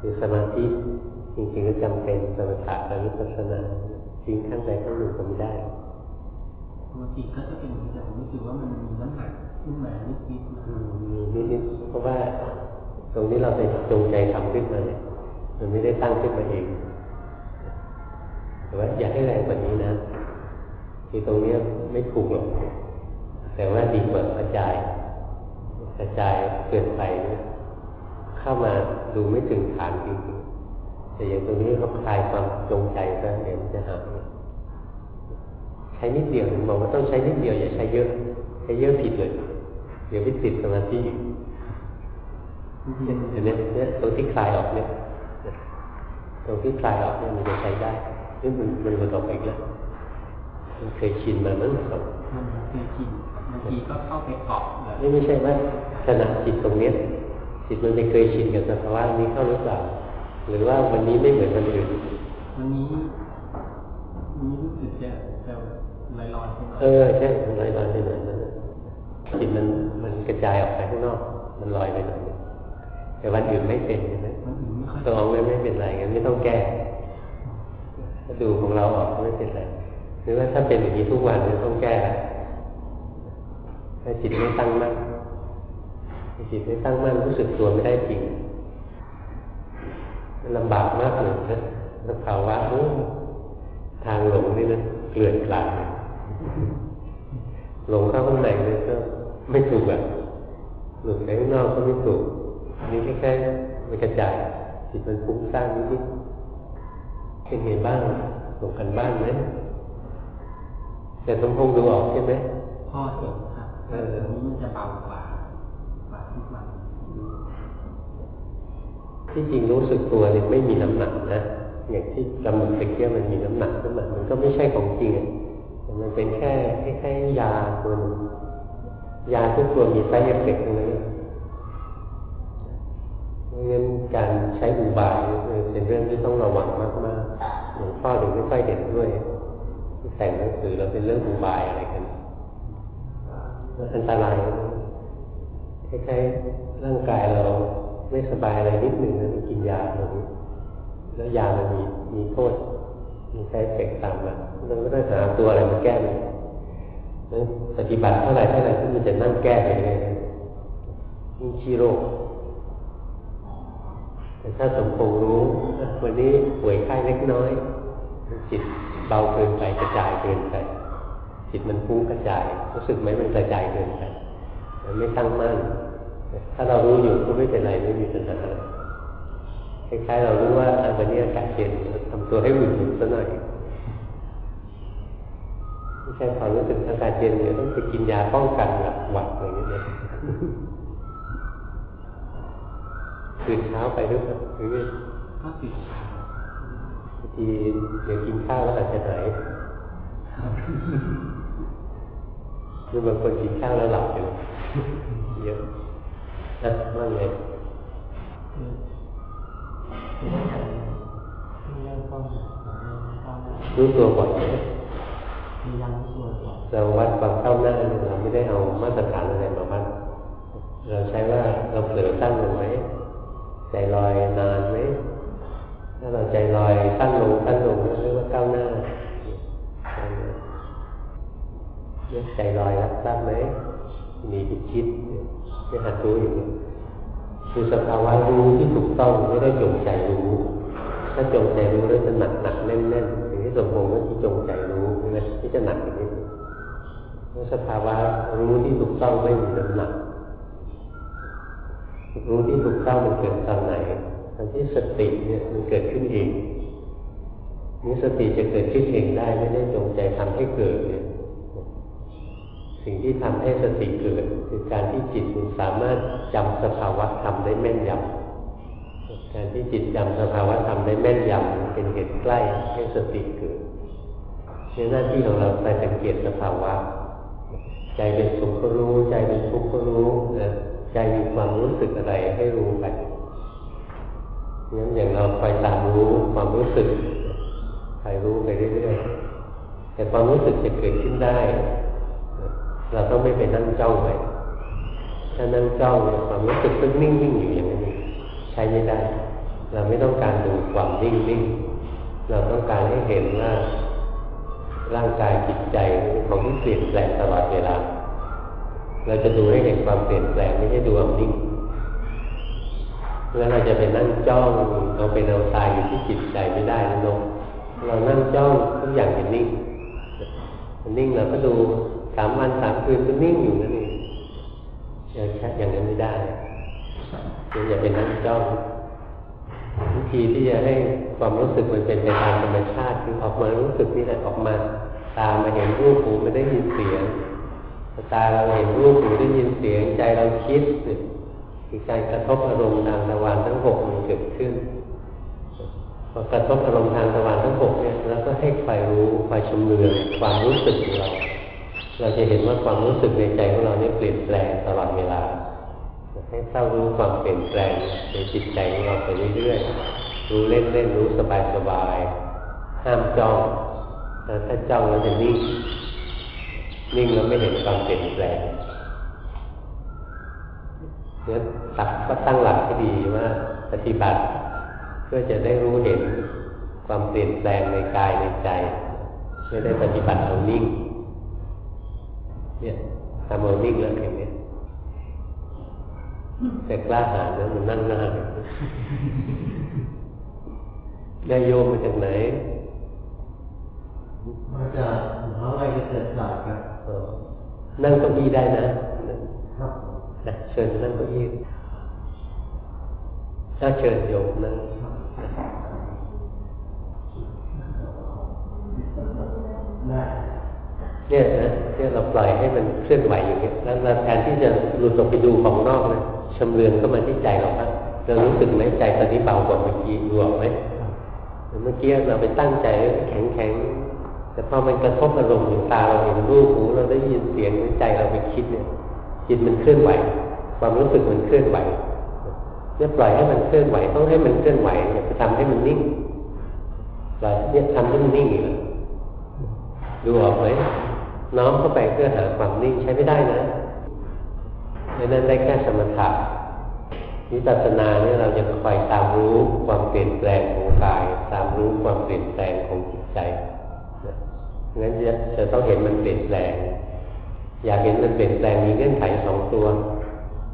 คือสมาธิจริงๆก็จำเป็นสมถะกับวิปัสสนาทิ้งข้างใดข้างหนึ่งก็ไม่ได้ปกติก็จะเป็นแต่ผมรู้สึกว่ามันมีน้ำหนักขึ้นมานิดๆนะมีนิดๆเพราะว่าตรงนี้เราไปจงใจทำขึ้นมาเนี่ยมันไม่ได้ตั้งขึ้นมาเองแต่ว่าอยากให้แรงกว่านี้นะที่ตรงนี้ไม่ถูกหรอกแต่ว่าดีกว่ากระจายกระจายเกินไปเข้ามาดูไม่ถึงฐานจริงๆแต่อย่างตรงนี้เขาคลายความจงใจซะเดี๋ยวจะหายใช้นิดเดียวบอกว่าต้องใช้นิดเดียวอย่าใช้เยอะ ใช้เยอะผิดเลยเดี๋ยวไปติดสมาธิอีกเห็นไหมเนี่ยตรงที่คลายออกเนี่ยตรงที่คลายออกเนี่ยมันจะใช้ได้นี่มันมันหลุดออกอีกแล้วมันเคยชินมามั้งครับมันเคยชินบางทีก็เข้าไปเกาะนี่ไม่ใช่ว่าขณะจิตตรงนี้ จิตมันไม่เคยชินกับสภาวะนี้เข้าหรือเปล่า หรือว่าวันนี้ไม่เหมือนวันอื่นวันนี้นี้รู้สึกจะจะลอยลอยใช่ไหมเออใช่ลอยลอยไปหน่อยนันจิตมันมันกระจายออกไปข้างนอก มันลอยไปหน่อยแต่วันอื่นไม่เป็นใช่ไหมตัวออกไม่ไม่เป็นไรงั้นไม่ต้องแก้ดูของเราออกไม่เป็นไรหรือว่าถ้าเป็นอย่างนี้ทุกวันจะต้องแก้ถ้าจิตไม่ตั้งมั่น จิตไม่ตั้งมั่นรู้สึกตัวไม่ได้จริงลำบากมากเลยนะแล้วภาวะทางหลงนี่นะเกลื่อนกลาดหลงเข้าข้างในเลยก็ไม่ถูกแบบหลุดไปข้างนอกก็ไม่ถูกนี่แค่แค่มันกระจายจิตมันฟุ้งซ่านนิดๆเป็นไงบ้างส่งกันบ้านไหมแต่สมพงษ์ดูออกใช่ไหมพ่อเห็นครับเออนี้มันจะเบากว่ากว่าทุกวัน ที่จริงรู้สึกตัวเนี่ยไม่มีน้ำหนักนะอย่างที่กำหนดตะเกียมันมีน้ำหนักขึ้นมามันก็ไม่ใช่ของจริงมันเป็นแค่แค่ยาตัวนึงยาทุกตัวมี side effect ตรงนี้เพราะงั้นการใช้อุบายเป็นเรื่องที่ต้องระวังมากๆหลวงพ่อถึงไม่ค่อยเห็นด้วยแต่งหนังสือเราเป็นเรื่องอุบายอะไรกันอันตรายคล้ายๆร่างกายเรา ไม่สบายอะไรนิดหนึ่งแล้วกินยาตรงนี้แล้วยามันมีมีโทษ มี side effect ตามมาเราก็ต้องหาตัวอะไรมาแก้มันปฏิบัติเท่าไหร่เท่าไหร่ที่มันจะนั่งแก้ไปเลยยิ่งชี้โรคแต่ถ้าสมพงรู้วันนี้ป่วยไข้เล็กน้อยจิตเบาเกินไปกระจายเกินไปจิตมันฟุ้งกระจายรู้สึกไหมมันกระจายเกินไปมันไม่ตั้งมั่น ถ้าเรารู้อยู่ก็ไม่เป็นไรไม่มีปัญหาคล้ายๆเรารู้ว่าวันนี้อากาศเย็นทำตัวให้อุ่นๆซะหน่อยไม่ใช่พอรู้สึกอากาศเย็นเนี่ยต้องไปกินยาป้องกันหลับหวัดอะไรอย่างเงี้ยตื่นเช้าไปหรือเปล่าหรือไงก็ตื่นเช้าทีเดี๋ยวกินข้าวแล้วอาจจะหายหรือบางคนกินข้าวแล้วหลับ นะว่าไงรู้ตัวก่อนเราวัดความเข้าหน้าเราไม่ได้เอามาตรฐานอะไรมาวัดเราใช้ว่าเราเผลอตั้งลงไหมใจลอยนานไหมถ้าเราใจลอยตั้งลงตั้งลงเรียกว่าก้าวหน้าเรียกใจลอยรับทราบไหมมีจิตคิด ไม่หัดรู้อยู่คือสภาวะรู้ที่ถูกต้องไม่ได้จงใจรู้ ถ้าจงใจรู้แล้วจะหนักหนักแน่นแน่นอย่างที่สมพงษ์ว่าที่จงใจรู้ใช่ไหมที่จะหนักอย่างนี้สภาวะรู้ที่ถูกต้องไม่มีน้ำหนัก รู้ที่ถูกต้องมันเกิดตอนไหนตอนที่สติเนี่ยมันเกิดขึ้นเองนี้สติจะเกิดขึ้นเองได้ไม่ได้จงใจทำให้เกิดเนี่ย สิ่งที่ทำให้สติเกิดคือการที่จิตมันสามารถจำสภาวะธรรมได้แม่นยำการที่จิตจำสภาวะธรรมได้แม่นยำเป็นเหตุใกล้ให้สติเกิดในหน้าที่ของเราไปสังเกตสภาวะ ใจเป็นสุขก็รู้ ใจเป็นทุกข์ก็รู้นะใจมีความรู้สึกอะไรให้รู้ไปงั้นอย่างเราไปตามรู้ความรู้สึกไปรู้ไปเรื่อยๆแต่ความรู้สึกจะเกิดขึ้นได้ เราต้องไม่ไปนั่งจ้องไปถ้านั่งจ้องเนี่ยความรู้สึกก็นิ่งๆอยู่อย่างนี้ ใช้ไม่ได้ เราไม่ต้องการดูความนิ่งนิ่งเราต้องการให้เห็นว่าร่างกายจิตใจของที่เปลี่ยนแปลงตลอดเวลา เราจะดูให้เห็นความเปลี่ยนแปลงไม่ใช่ดูความนิ่ง แล้วเราจะไปนั่งจ้องเราเป็นเอาตายอยู่ที่จิตใจไม่ได้นะนกเรานั่งจ้องทุกอย่างเป็นนิ่งนิ่งเราก็ดู สามวันสามคืนก็นิ่งอยู่นั่นเองอย่างแค่อย่างนั้นไม่ได้ยังอย่าเป็นนั่งจ้องวิธีที่จะให้ความรู้สึกมันเป็นไปตามธรรมชาติคือออกมารู้สึกนี่แหละออกมาตามาเห็นรูปหูไม่ได้ยินเสียงตาเราเห็นรูปหูได้ยินเสียงใจเราคิดคือการกระทบอารมณ์ทางตะวันทั้งหกมันเกิดขึ้นพอกระทบอารมณ์ทางตะวันทั้งหกเนี่ยแล้วก็ให้คอยรู้คอยชมเลืองความรู้สึกของเรา เราจะเห็นว่าความรู้สึกในใจของเราเนี่ยเปลี่ยนแปลงตลอดเวลาให้เฝ้ารู้ความเปลี่ยนแปลงในจิตใจของเราไปเรื่อยๆรู้เล่นๆรู้สบายๆห้ามจ้องถ้าจ้องแล้วจะนิ่งนิ่งแล้วไม่เห็นความเปลี่ยนแปลงเนี่ยตักก็ตั้งหลักที่ดีว่าปฏิบัติเพื่อจะได้รู้เห็นความเปลี่ยนแปลงในกายในใจ ไม่ได้ปฏิบัติเอานิ่ง เนี่ยทำเอานิ่งแล้วอย่างนี้แต่กล้าหาญนะมันนั่งหน้าได้โยมมาจากไหน มาจากมหาวิทยาลัยเกษตรศาสตร์ครับนั่งเก้าอี้ได้นะครับเชิญนั่งเก้าอี้ถ้าเชิญโยมนั่ง เนี่ยนะเนี่ยเราปล่อยให้มันเคลื่อนไหวอย่างเงี้แล้วแทนที่จะหลุดออกไปดูของนอกนะชำเลืองเข้ามาที่ใจเราบ้างเรารู้สึกไหมใจตอนนี้เบากว่าเมื่อกี้รวมไหมเมื่อกี้เราไปตั้งใจแข็งแข็งแต่พอมันกระทบอารมณ์อย่างตาเราเห็นรูปหูเราได้ยินเสียงใจเราไปคิดเนี่ยจิตมันเคลื่อนไหว ความรู้สึกมันเคลื่อนไหวเนี่ยปล่อยให้มันเคลื่อนไหวต้องให้มันเคลื่อนไหวอย่าไปทำให้มันนิ่งปล่อยเนี่ยทำให้มันนิ่งอีกดูออกไหม น้อมเข้าไปเพื่อหาความนิ่งใช้ไม่ได้นะดังนั้นได้แค่สมถะวิปัสสนาเนี่ยเราจะคอยตามรู้ความเปลี่ยนแปลงของกาย ตามรู้ความเปลี่ยนแปลงของจิตใจงั้นจะจะต้องเห็นมันเปลี่ยนแปลง อยากเห็นมันเปลี่ยนแปลงมีเงื่อนไขสองตัว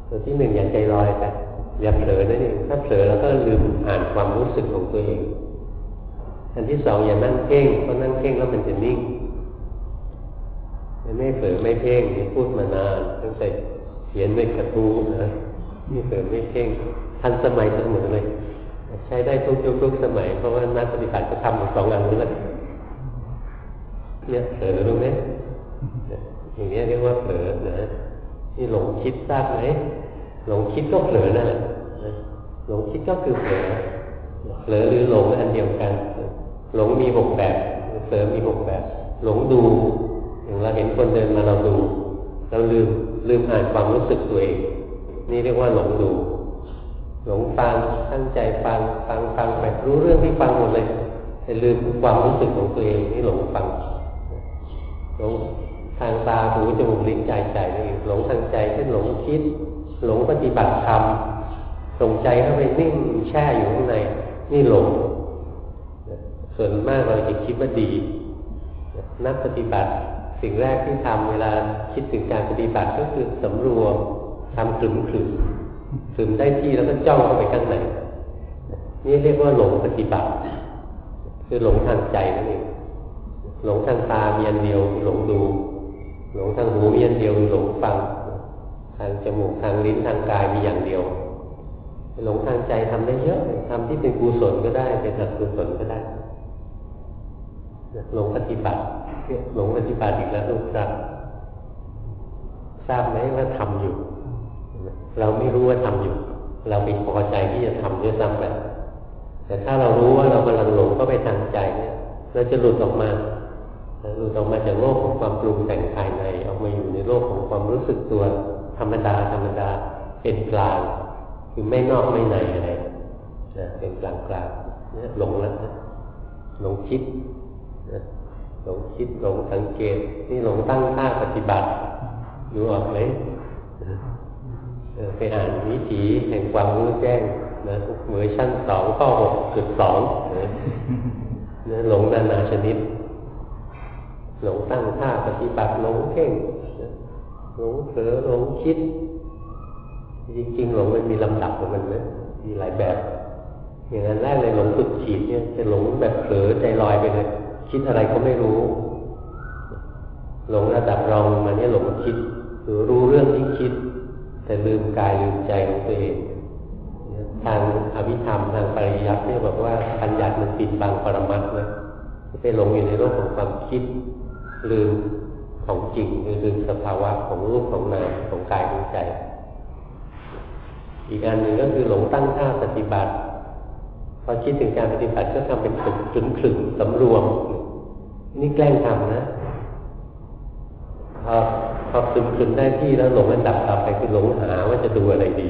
ตัวที่หนึ่งอย่าใจลอยไปอย่าเผลอนั่นเองถ้าเผลอแล้วก็ลืมอ่านความรู้สึกของตัวเอง อันที่สองอย่านั่งเพ่งเพราะนั่งเพ่งแล้วมันจะนิ่ง ไม่เผลอไม่เพ่งนี่พูดมานานตั้งแต่เขียนในกระทู้นะนี่เผลอไม่เพ่งทันสมัยเสมอเลย ใช้ได้ทุกยุคทุกสมัย เพราะว่านักปฏิบัติก็ทำสองอันนี้แหละเนี่ยเผลอรู้ไหมอย่างนี้เรียกว่าเผลอนะนี่หลงคิดทราบไหมหลงคิดก็เผลอนั่นแหละหลงคิดก็คือเผลอเผลอหรือหลงอันเดียวกัน หลงมีหกแบบเผลอมีหกแบบ หลงดู อย่างเราเห็นคนเดินมาเราดู เราลืมลืมอ่านความรู้สึกตัวเอง นี่เรียกว่าหลงดู หลงฟังตั้งใจฟังฟังฟังไปรู้เรื่องที่ฟังหมดเลยแต่ลืมความรู้สึกของตัวเองนี่หลงฟังหลงทางตาหูจมูกลิ้นใจใจนี่หลงทางใจเช่นหลงคิด หลงปฏิบัติธรรมส่งใจเข้าไปนิ่งแช่อยู่ข้างใน นี่หลงส่วนมากเราจะคิดว่าดี นักปฏิบัติ สิ่งแรกที่ทำเวลาคิดถึงการปฏิบัติก็คือสำรวมทำขลุ่มขลุ่มขลุ่มได้ที่แล้วก็จ้องเข้าไปข้างในนี่เรียกว่าหลงปฏิบัติ คือหลงทางใจนั่นเองหลงทางตามีอันเดียวหลงดู หลงทางหูมีอันเดียวหลงฟัง ทางจมูกทางลิ้นทางกายมีอย่างเดียว หลงทางใจทำได้เยอะทำที่เป็นกุศลก็ได้เป็นอกุศลก็ได้หลงปฏิบัติ หลงปฏิบัติอีกแล้วลูกครับทราบไหมว่าทำอยู่ เราไม่รู้ว่าทำอยู่ เราเป็นพอใจที่จะทำด้วยซ้ำไปแต่ถ้าเรารู้ว่าเรากำลังหลงก็ไปทางใจเนี่ยเราจะหลุดออกมาหลุดออกมาจากโลกของความปรุงแต่งภายในออกมาอยู่ในโลกของความรู้สึกตัวธรรมดาธรรมดาเป็นกลางคือไม่นอกไม่ในอะไรนะเป็นกลางกลางเนี่ยหลงแล้วหลงคิด หลงคิดหลงสังเกต นี่หลงตั้งท่าปฏิบัติดูออกไหมไปอ่านวิถีแห่งความรู้แจ้งนะเวอร์ชั่นสองข้อหกจุดสองนะหลงนานาชนิด หลงตั้งท่าปฏิบัติหลงเพ่งหลงเผลอหลงคิด จริงๆหลงมันมีลำดับของมันนะมีหลายแบบ อย่างนั้นแรกเลยหลงสุดขีดเนี่ยจะหลงแบบเผลอใจลอยไปเลย คิดอะไรก็ไม่รู้ หลงระดับรองมาเนี่ยหลงคิดหรือรู้เรื่องที่คิด แต่ลืมกายลืมใจของตัวเองทางอภิธรรมทางปริยัติเนี่ยบอกว่าปัญญามันปิดบังปรมัตถ์นะไปหลงอยู่ในโลกของความคิด ลืมของจริงหรือลืมสภาวะของรูปของนามของกายของใจ อีกอันหนึ่งก็คือหลงตั้งท่าปฏิบัติพอคิดถึงการปฏิบัติก็ทำเป็นฝึกจุนขลึงสำรวม นี่แกล้งทำนะพอพอซึมซึมได้ที่แล้วหลงอันดับต่อไปคือหลงหาว่าจะดูอะไรดี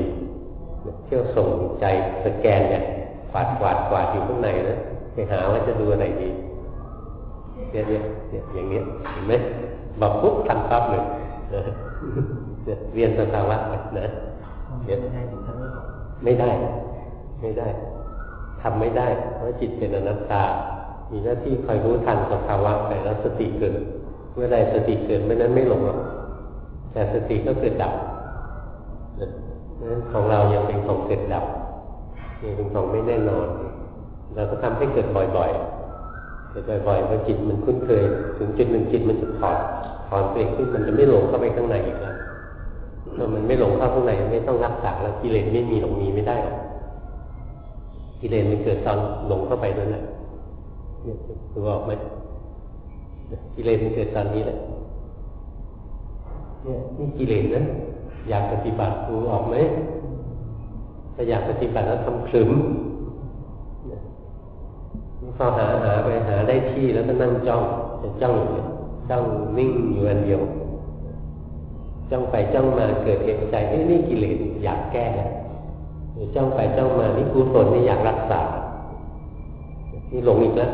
เที่ยวส่งใจสแกนเนี่ยกวาดกวาดกวาดอยู่ข้างในนะไปหาว่าจะดูอะไรดีเนี่ยเนี่ยเนี่ยอย่างเงี้ยเห็นไหมบอกปุ๊บทันปั๊บเลยเรียนสภาวะนะเดี๋ยวไม่ได้ถึงท่านไม่บอกไม่ได้ ไม่ได้ทำไม่ได้ เพราะจิตเป็นอนัตตา มีหน้าที่คอยรู้ทันสภาวะไปแล้วสติเกิด เมื่อใดสติเกิดเมื่อนั้นไม่หลงหรอกแต่สติก็เกิดดับนั้นของเรายังเป็นของเกิดดับยังเป็นของไม่แน่นอน เราก็ทำให้เกิดบ่อยๆ เกิดบ่อยๆพอจิตมันคุ้นเคย ถึงจุดหนึ่งจิตมันจะถอดถอนตัวเองขึ้นมันจะไม่หลงเข้าไปข้างในอีกแล้วเมื่อมันไม่หลงเข้าข้างในไม่ต้องรักษาแล้วกิเลสไม่มีหลงมีไม่ได้กิเลสมันเกิดตอนหลงเข้าไปนั่นแหละ เนี่ยรู้ออกไหมกิเลสมันเกิดตอนนี้แหละเนี่ยนี่กิเลสนะอยากปฏิบัติรู้ออกไหมถ้าอยากปฏิบัติแล้วทำขลึมพอหาหาไปหาได้ที่แล้วก็นั่งจ้องจะจ้องจ้องนิ่งอยู่อันเดียวจ้องไปจ้องมาเกิดเหตุใจนี่นี่กิเลสอยากแก้จ้องไปจ้องมานี่กุศลนี่อยากรักษานี่หลงอีกแล้ว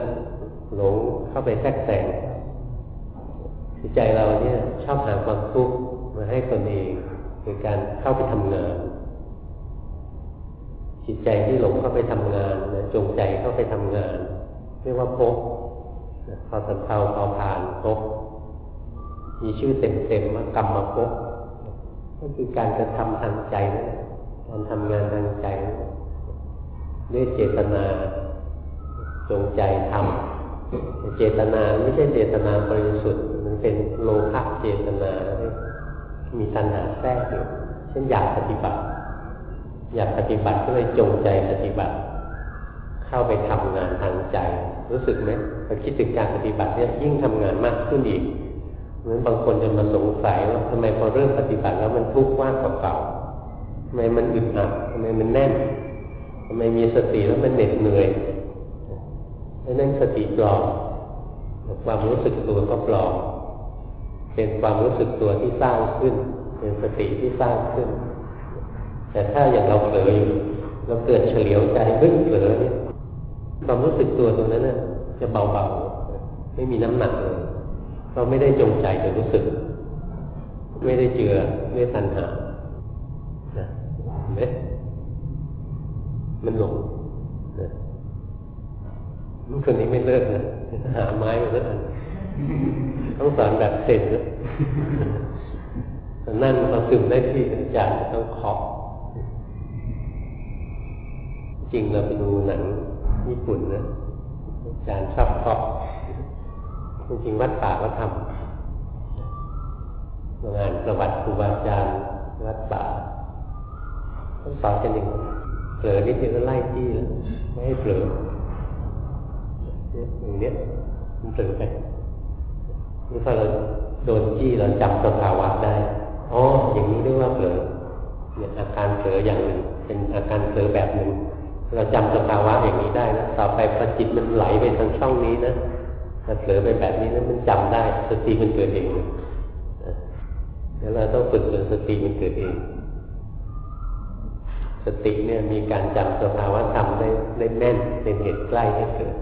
หลงเข้าไปแทรกแซงใจเราเนี่ยชอบหาความทุกข์มาให้ตนเองคือการเข้าไปทำงานจิตใจที่หลงเข้าไปทำงานนะจงใจเข้าไปทำงานเรียกว่าภพพอสัมเพาพอผ่านภพมีชื่อเต็มๆว่ากรรมภพก็คือการกระทำทางใจการทำงานทางใจด้วยเจตนาจงใจทำ เจตนาไม่ใช่เจตนาบริสุทธิ์ มันเป็นโลภะเจตนา มีตัณหาแทรกอยู่เช่นอยากปฏิบัติ อยากปฏิบัติก็เลยจงใจปฏิบัติ เข้าไปทำงานทางใจ รู้สึกไหมพอคิดถึงการปฏิบัติเนี่ยยิ่งทำงานมากขึ้นอีกเหมือนบางคนจะมาสงสัยว่าทำไมพอเริ่มปฏิบัติแล้วมันทุกข์มากกว่าเก่าทำไมมันอึดอัดทำไมมันแน่นทำไมมีสติแล้วมันเหน็ดเหนื่อย นั่นสติปลอมความรู้สึกตัวก็ปลอมเป็นความรู้สึกตัวที่สร้างขึ้น เป็นสติที่สร้างขึ้น แต่ถ้าอย่างเราเผลออยู่เราเกิดเฉลียวใจขึ้นเผลอเนี่ยความรู้สึกตัวตรงนั้นน่ะจะเบาๆไม่มีน้ำหนักเลยเราไม่ได้จงใจจะรู้สึก ไม่ได้เจือไม่ทันหานะเห็นไหมมันหลง คนนี้ไม่เลิกนะหาไม้มาแล้วอันต้องสอนแบบเสร็จนั่งพอซึมได้ที่อาจารย์ต้องเคาะจริงเราไปดูหนังญี่ปุ่นนะอาจารย์ชอบเคาะจริงวัดป่าก็ทำงานประวัติครูบาอาจารย์วัดป่าต้องสอนกันอย่างเผลอนิดเดียวก็ไล่ที่แล้วไม่ให้เผลอ อย่างนี้มันเผลอไปนี่พอเราโดนจี้เราจับสภาวะได้อ๋ออย่างนี้เรียกว่าเผลอเนี่ยอาการเผลออย่างหนึ่ง เป็นอาการเผลอแบบหนึ่ง เราจำสภาวะอย่างนี้ได้นะต่อไปพอจิตมันไหลไปทางช่องนี้นะถ้าเผลอไปแบบนี้นะมันจำได้ สติมันเกิดเองแล้วเราต้องฝึกจนสติมันเกิดเอง สติเนี่ยมีการจำสภาวะธรรมได้ได้แน่นเป็นเหตุใกล้ให้เกิด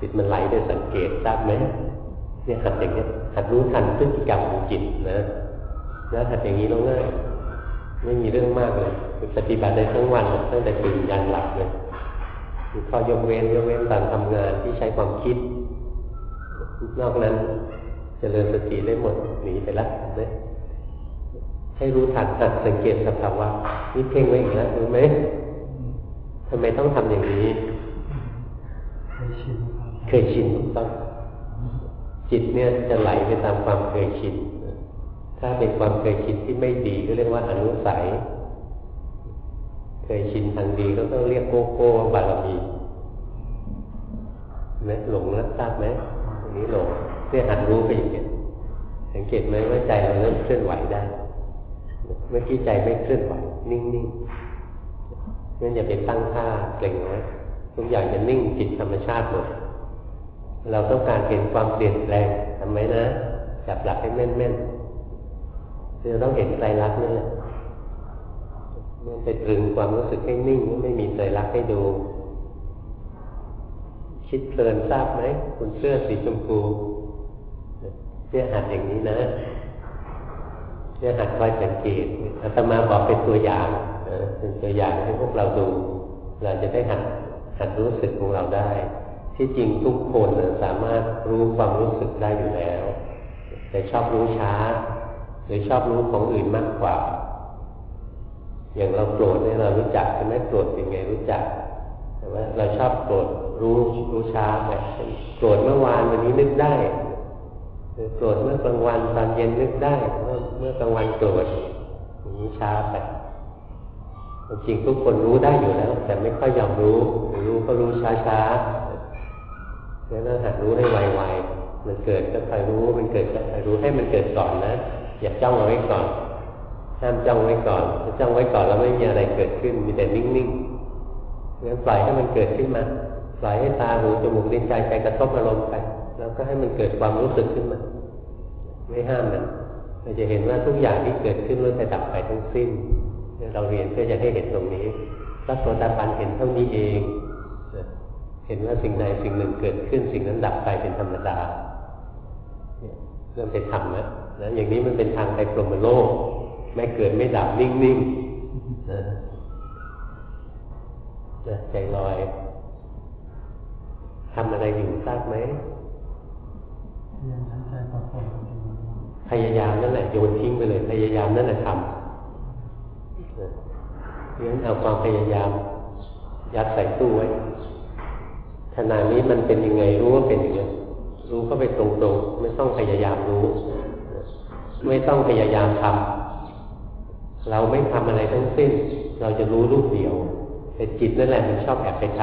จิตมันไหลได้สังเกตทราบไหมเนี่ยหัดอย่างนี้หัดรู้ทันพฤติกรรมของจิตนะแล้วหัดอย่างนี้แล้วง่ายไม่มีเรื่องมากเลยปฏิบัติได้ทั้งวันตั้งแต่ตื่นยันหลับเลยข้อยกเว้นยกเว้นการทำงานที่ใช้ความคิด นอกนั้นจเจริญสติได้หมดหนีไปแล้วนะให้รู้ทันหัดสังเกตสภาวะนี่เพ่งไว้อีกแล้วรู้ไหมทำไมต้องทำอย่างนี้ เคยชินถูกต้อง จิตเนี่ยจะไหลไปตามความเคยชิน ถ้าเป็นความเคยชินที่ไม่ดีก็เรียกว่าอนุสัย เคยชินทางดีก็ต้องเรียกโกโก้บารมีไหมหลงแล้วทราบไหมอันนี้หลงเนี่ยหัดรู้ไปอย่างนี้สังเกตไหมว่าใจเราเริ่มเคลื่อนไหวได้ เมื่อกี้ใจไม่เคลื่อนไหว นิ่งๆงั้นอย่าไปตั้งท่าเกร็งนะ ทุกอย่างจะนิ่งจิตธรรมชาติหมดเราต้องการเห็นความเปลี่ยนแปลงทำไหมนะจับหลักให้แม่นๆเราต้องเห็นใจรักนั่นแหละมันไปตรึงความรู้สึกให้นิ่งไม่มีใจรักให้ดู คิดเพลินทราบไหมคุณเสื้อสีชมพูเนี่ยหัดอย่างนี้นะเนี่ยหัดคอยสังเกตอาตมาบอกเป็นตัวอย่างเป็นตัวอย่างให้พวกเราดู เราจะได้หัดัดรู้สึกของเราได้ ที่จริงทุกคนสามารถรู้ความรู้สึกได้อยู่แล้ว แต่ชอบรู้ช้า หรือชอบรู้ของอื่นมากกว่า อย่างเราโกรธเนี่ยเรารู้จักใช่ไหมโกรธเป็นไงรู้จักแต่ว่าเราชอบโกรธรู้รู้ช้าแบบโกรธเมื่อวานวันนี้นึกได้โกรธเมื่อกลางวันตอนเย็นนึกได้ เมื่อเมื่อกลางวันโกรธนี้ช้าไป จริงทุกคนรู้ได้อยู่แล้ว แต่ไม่ค่อยยอมรู้รู้ก็รู้ช้าๆแล้วเราหัดรู้ให้ไวๆมันเกิดก็คอยรู้ มันเกิดก็คอยรู้ให้มันเกิดก่อนนะ อย่าจ้องเอาไว้ก่อนห้ามจ้องไว้ก่อนถ้าจ้องไว้ก่อนแล้วไม่มีอะไรเกิดขึ้น มีแต่นิ่งๆงั้นปล่อยให้มันเกิดขึ้นมาปล่อยให้ตาหูจมูกลิ้นใจใจกระทบอารมณ์ไป แล้วก็ให้มันเกิดความรู้สึกขึ้นมา ไม่ห้ามนะเราจะเห็นว่าทุกอย่างที่เกิดขึ้นล้วนแต่ดับไปทั้งสิ้น เราเรียนเพื่อจะให้เห็นตรงนี้พระโสดาบันเห็นเท่านี้เองเห็นว่าสิ่งใดสิ่งหนึ่งเกิดขึ้นสิ่งนั้นดับไปเป็นธรรมดาเริ่มเป็นธรรมแล้วนะอย่างนี้มันเป็นทางไปพรหมโลก ไม่เกิดไม่ดับนิ่งๆนะใจลอยทำอะไรอยู่ทราบไหมพยายามนั่นแหละโยนทิ้งไปเลย พยายามนั่นแหละทำ งั้นเอาความพยายาม ยัดใส่ตู้ไว้ขณะนี้มันเป็นยังไงรู้ว่าเป็นอย่างนี้รู้ก็ไปตรงๆ ไม่ต้องพยายามรู้ ไม่ต้องพยายามทำเราไม่ทำอะไรทั้งสิ้น เราจะรู้รูปเดียวแต่จิตนั่นแหละมันชอบแอบไปท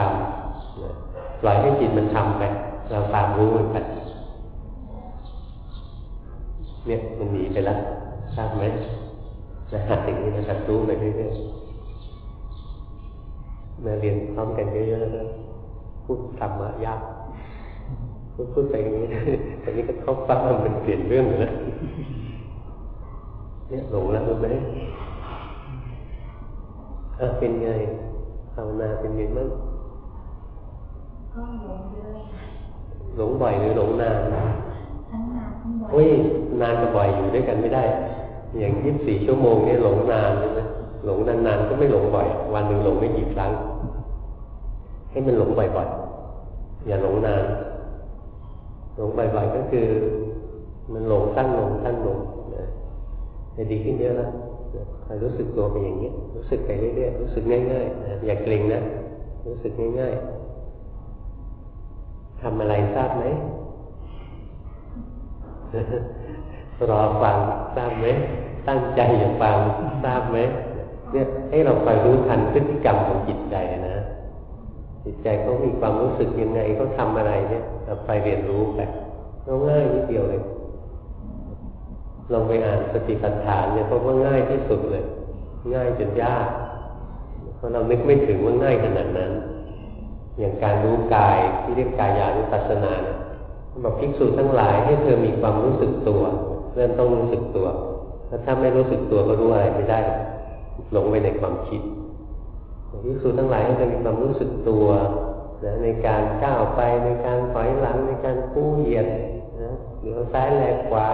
ำปล่อยให้จิตมันทำไปเราตามรู้มันไปเนี่ยมันหนีไปแล้วทราบไหมจะหัดอย่างนี้นะหัดรู้ไปเรื่อยๆ มาเรียนพร้อมกันเยอะๆนะพูดธรรมะยากพูดพูดไปอย่างนี้แต่นี้ก็เข้าฟังมันเปลี่ยนเรื่องเลยนะเนี่ยหลงแล้วรู้ไหมเออเป็นไงภาวนาเป็นไงบ้างหลงบ่อยหรือหลงนานโอ้ยนานกับบ่อยอยู่ด้วยกันไม่ได้ อย่างยี่สิบสี่ชั่วโมงนี่หลงนานใช่ไหม หลงนานๆก็ไม่หลงบ่อย วันหนึ่งหลงไม่กี่ครั้ง ให้มันหลงบ่อยๆอย่าหลงนานหลงบ่อยๆก็คือ มันหลงสั้นลงสั้นลงนะจะดีขึ้นเยอะแล้วคอยรู้สึกตัวไปอย่างนี้รู้สึกไปเรื่อยๆรู้สึกง่ายๆนะอย่าเกรงนะรู้สึกง่ายๆทำอะไรทราบไหมรอฟังทราบไหมตั้งใจอย่าฟังทราบไหม เนี่ยให้เราไปรู้ทันพฤติกรรมของจิตใจนะ จิตใจเขามีความรู้สึกยังไงเขาทาอะไรเนี่ยเราไปเรียนรู้ไปง่ายนิดเดียวเลยลองไปอ่านสติปัฏฐานเนี่ยเพราะว่าง่ายที่สุดเลย ง่ายจนยากเพราะเรานึกไม่ถึงว่าง่ายขนาดนั้น อย่างการรู้กายที่เรียกกายานุปัสสนาเนี่ยบอกภิกษุทั้งหลายให้เธอมีความรู้สึกตัว เริ่มต้องรู้สึกตัว ถ้าไม่รู้สึกตัวก็รู้อะไรไม่ได้ หลงไปในความคิดภิกษุทั้งหลายให้เธอมีความรู้สึกตัวนะในการก้าวไปในการถอยหลังในการกู้เหยียดนะหรือซ้ายแลกขวา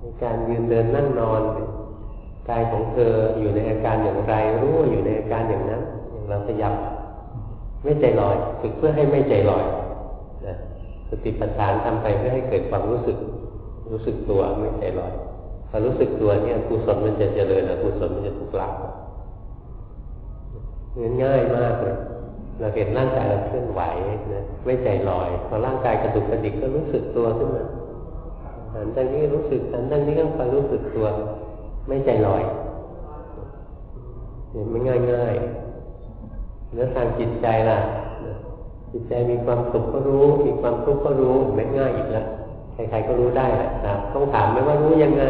ในการยืนเดินนั่งนอนกายของเธออยู่ในอาการอย่างไรรู้อยู่ในอาการอย่างนั้นอย่างเราขยับไม่ใจลอยฝึกเพื่อให้ไม่ใจลอยนะสติปัฏฐานทำไปเพื่อให้เกิดความรู้สึก รู้สึกตัวไม่ใจลอย พอรู้สึกตัวเนี่ยกุศลมันจะเจริญอกุศลมันจะถูกละง่ายมากเลยเราเห็นร่างกายเราเคลื่อนไหวนะไม่ใจลอย พอร่างกายกระดุกกระดิกก็รู้สึกตัวขึ้นมาหันทางนี้รู้สึกหันทางนี้ก็คอยรู้สึกตัว ไม่ใจลอยเห็นไม่ง่ายง่ายแล้วทางจิตใจล่ะ จิตใจมีความสุขก็รู้ มีความทุกข์ก็รู้ไม่ง่ายอีกแล้วใครๆก็รู้ได้แหละนะต้องถามไหมว่ารู้ยังไง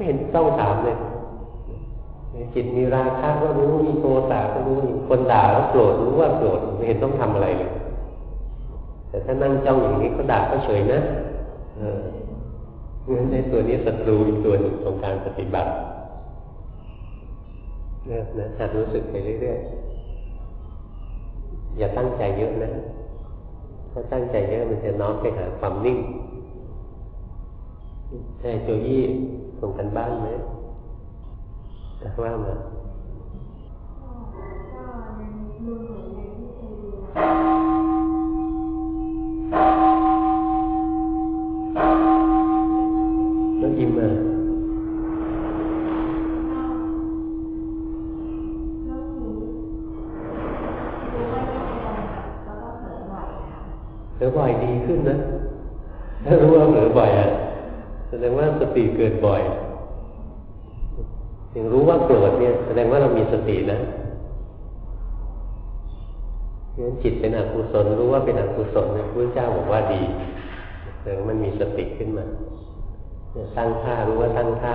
ไม่เห็นต้องถามเลยจิตมีราคะก็รู้มีโทสะก็รู้คนด่าแล้วโกรธรู้ว่าโกรธไม่เห็นต้องทำอะไรเลยแต่ถ้านั่งจ้องอย่างนี้เขาด่าก็เฉยนะเอองั้นในตัวนี้ศัตรูอีกตัวหนึ่งของการปฏิบัติเนี่ยนะหัดรู้สึกไปเรื่อยๆอย่าตั้งใจเยอะนะถ้าตั้งใจเยอะมันจะน้อมไปหาความนิ่งใช่โจยี่ ส่งกันบ้านไหมว่ามาแล้วยิ้มมาเผลอบ่อยดีขึ้นนะ ถ้ารู้ว่าเผลอบ่อยอะ แสดงว่าสติเกิดบ่อยอย่างรู้ว่าโกรธเนี่ยแสดงว่าเรามีส ตินะงั้นจิตเป็นอกุศลรู้ว่าเป็นอกุศลนะพระเจ้าบอกว่าดีแต่มันมีสติขึ้นมาตั้งท่ารู้ว่าตั้งท่า